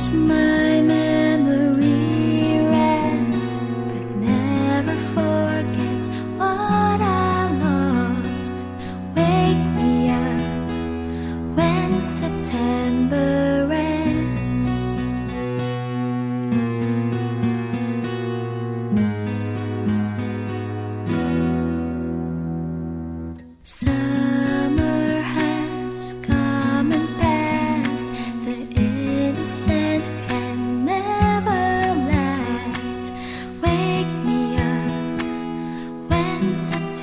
smile. sunset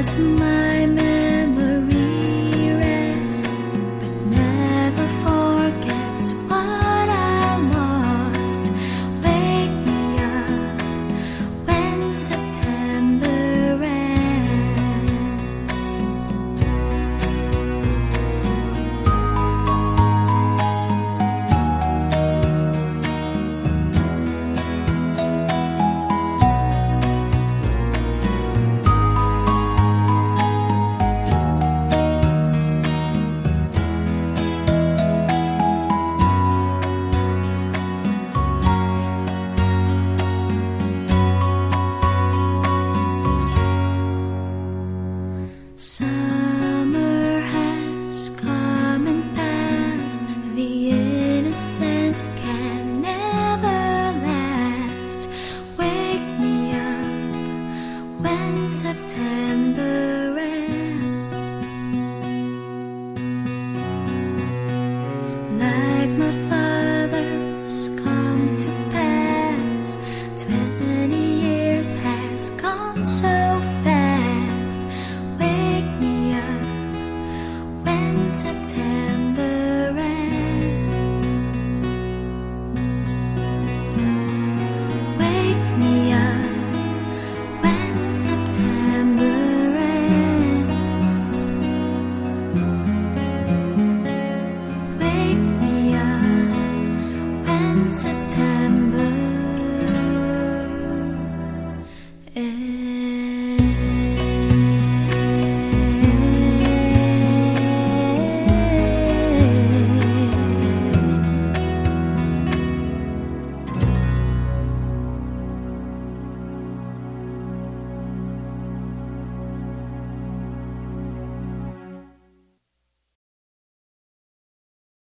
asma. So